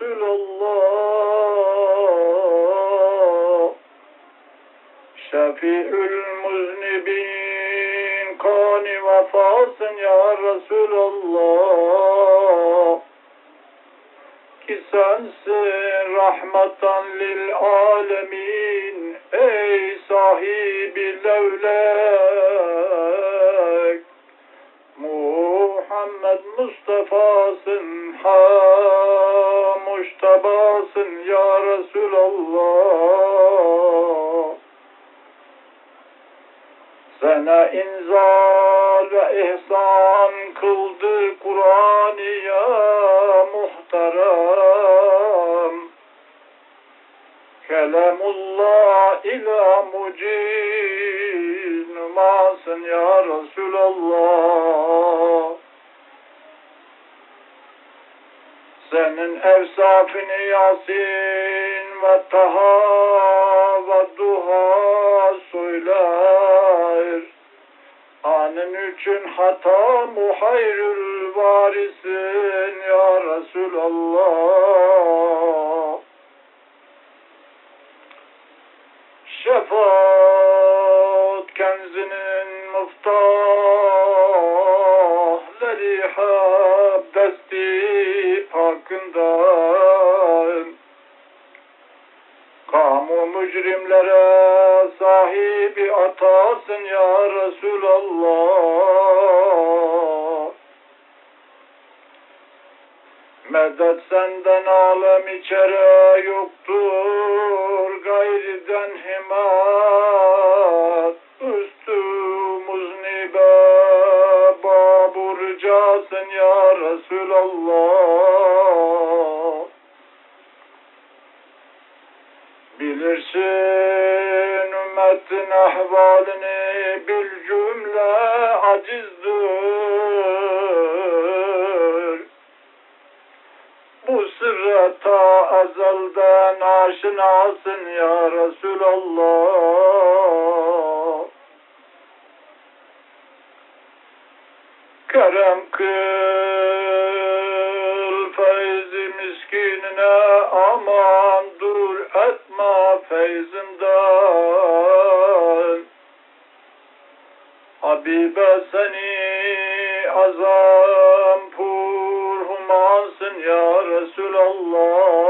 Resulallah. Şefi'ül muznibin kani vefasın ya Resulallah. Ki sensin rahmeten lil alemin ey sahibi Muhammed Mustafa'sın ha muştabasın ya Resulallah. Sana inzal ve ihsan kıldı Kur'an ya muhterem. Kelamullah ila mucin senin evsafını Yasin ve Taha ve Duha söyler. Anın için hata muhayrül varisin ya Resulallah. Şefaat kenzinin muftahları hep desti hakkından. Kamu mücrimlere sahibi atasın ya Resulallah. Medet senden alem içere yoktur gayriden himat ricasın ya Resulallah Bilirsin ümmetin ahvalini bil cümle acizdir bu sırra ta ezelden aşinasın ya Resulallah. Kerem kıl feyzi miskinine aman dur etme feyzinden. Habibe seni azam pur humansın ya Resulallah.